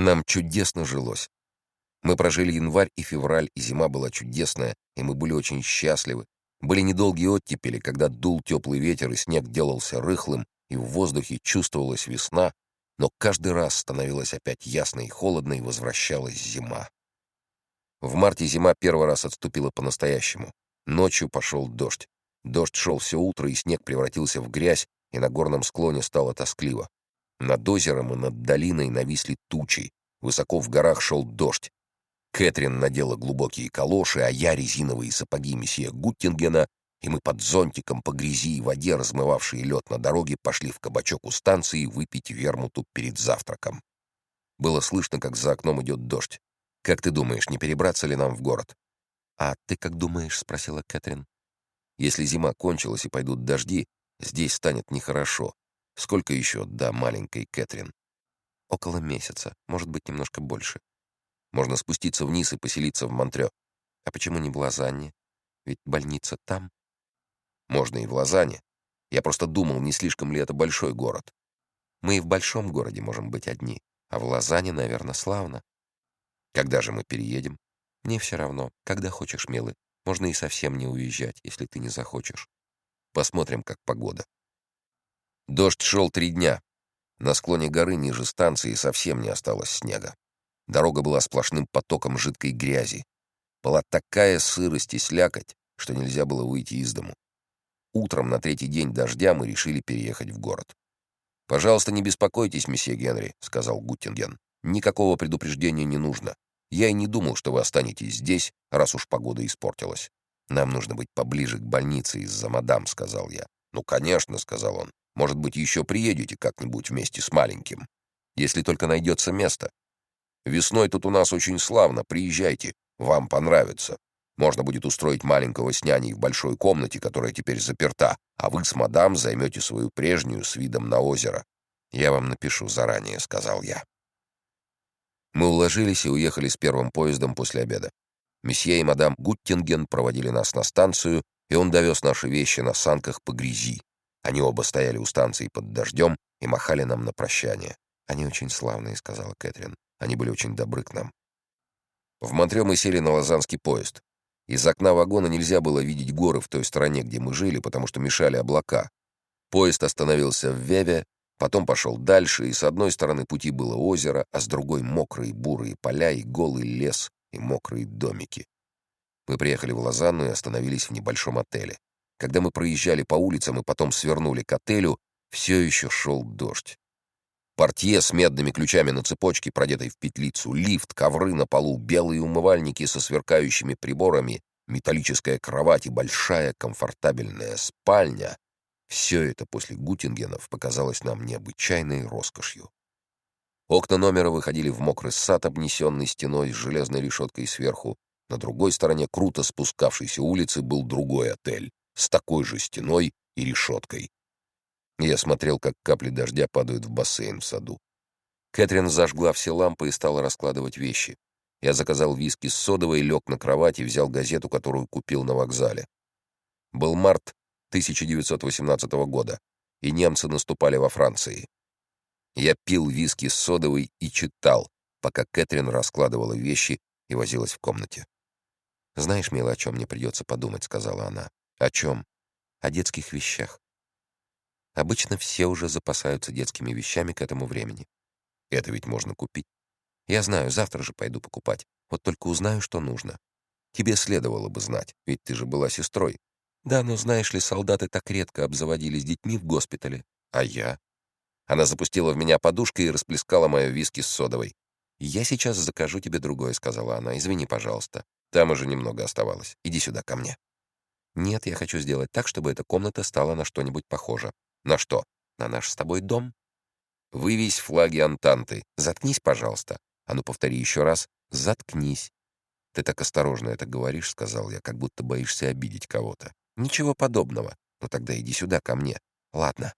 Нам чудесно жилось. Мы прожили январь и февраль, и зима была чудесная, и мы были очень счастливы. Были недолгие оттепели, когда дул теплый ветер, и снег делался рыхлым, и в воздухе чувствовалась весна, но каждый раз становилось опять ясно и холодно, и возвращалась зима. В марте зима первый раз отступила по-настоящему. Ночью пошел дождь. Дождь шел все утро, и снег превратился в грязь, и на горном склоне стало тоскливо. Над озером и над долиной нависли тучи. Высоко в горах шел дождь. Кэтрин надела глубокие калоши, а я резиновые сапоги месье Гуттингена, и мы под зонтиком по грязи и воде, размывавшие лед на дороге, пошли в кабачок у станции выпить вермуту перед завтраком. Было слышно, как за окном идет дождь. «Как ты думаешь, не перебраться ли нам в город?» «А ты как думаешь?» — спросила Кэтрин. «Если зима кончилась и пойдут дожди, здесь станет нехорошо. Сколько еще до маленькой Кэтрин?» «Около месяца, может быть, немножко больше. Можно спуститься вниз и поселиться в Монтрё. А почему не в Лозанне? Ведь больница там». «Можно и в Лозанне. Я просто думал, не слишком ли это большой город. Мы и в большом городе можем быть одни, а в Лозанне, наверное, славно. Когда же мы переедем? Мне все равно. Когда хочешь, милый. Можно и совсем не уезжать, если ты не захочешь. Посмотрим, как погода. Дождь шел три дня. На склоне горы ниже станции совсем не осталось снега. Дорога была сплошным потоком жидкой грязи. Была такая сырость и слякоть, что нельзя было выйти из дому. Утром на третий день дождя мы решили переехать в город. «Пожалуйста, не беспокойтесь, месье Генри», — сказал Гуттинген. Никакого предупреждения не нужно. Я и не думал, что вы останетесь здесь, раз уж погода испортилась. Нам нужно быть поближе к больнице из-за мадам, сказал я. Ну, конечно, сказал он. Может быть, еще приедете как-нибудь вместе с маленьким, если только найдется место. Весной тут у нас очень славно, приезжайте, вам понравится. Можно будет устроить маленького с няней в большой комнате, которая теперь заперта, а вы с мадам займете свою прежнюю с видом на озеро. Я вам напишу заранее, сказал я. Мы уложились и уехали с первым поездом после обеда. Месье и мадам Гуттинген проводили нас на станцию, и он довез наши вещи на санках по грязи. Они оба стояли у станции под дождем и махали нам на прощание. «Они очень славные», — сказала Кэтрин. «Они были очень добры к нам». В Монтре мы сели на лазанский поезд. Из окна вагона нельзя было видеть горы в той стороне, где мы жили, потому что мешали облака. Поезд остановился в Веве, Потом пошел дальше, и с одной стороны пути было озеро, а с другой — мокрые бурые поля и голый лес и мокрые домики. Мы приехали в Лозанну и остановились в небольшом отеле. Когда мы проезжали по улицам и потом свернули к отелю, все еще шел дождь. Портье с медными ключами на цепочке, продетой в петлицу, лифт, ковры на полу, белые умывальники со сверкающими приборами, металлическая кровать и большая комфортабельная спальня все это после Гутингенов показалось нам необычайной роскошью. Окна номера выходили в мокрый сад, обнесенный стеной с железной решеткой сверху. На другой стороне круто спускавшейся улицы был другой отель с такой же стеной и решеткой. Я смотрел, как капли дождя падают в бассейн в саду. Кэтрин зажгла все лампы и стала раскладывать вещи. Я заказал виски с содовой, лег на кровать и взял газету, которую купил на вокзале. Был март 1918 года, и немцы наступали во Франции. Я пил виски с содовой и читал, пока Кэтрин раскладывала вещи и возилась в комнате. «Знаешь, мило, о чем мне придется подумать», — сказала она. «О чем?» «О детских вещах. Обычно все уже запасаются детскими вещами к этому времени. Это ведь можно купить. Я знаю, завтра же пойду покупать. Вот только узнаю, что нужно. Тебе следовало бы знать, ведь ты же была сестрой. Да, но знаешь ли, солдаты так редко обзаводились детьми в госпитале. А я? Она запустила в меня подушкой и расплескала мою виски с содовой. «Я сейчас закажу тебе другое», — сказала она. «Извини, пожалуйста. Там уже немного оставалось. Иди сюда, ко мне». «Нет, я хочу сделать так, чтобы эта комната стала на что-нибудь похоже». «На что?» «На наш с тобой дом». «Вывесь флаги Антанты. Заткнись, пожалуйста». А ну, повтори еще раз. «Заткнись». «Ты так осторожно это говоришь», — сказал я, как будто боишься обидеть кого-то. Ничего подобного. Ну тогда иди сюда, ко мне. Ладно.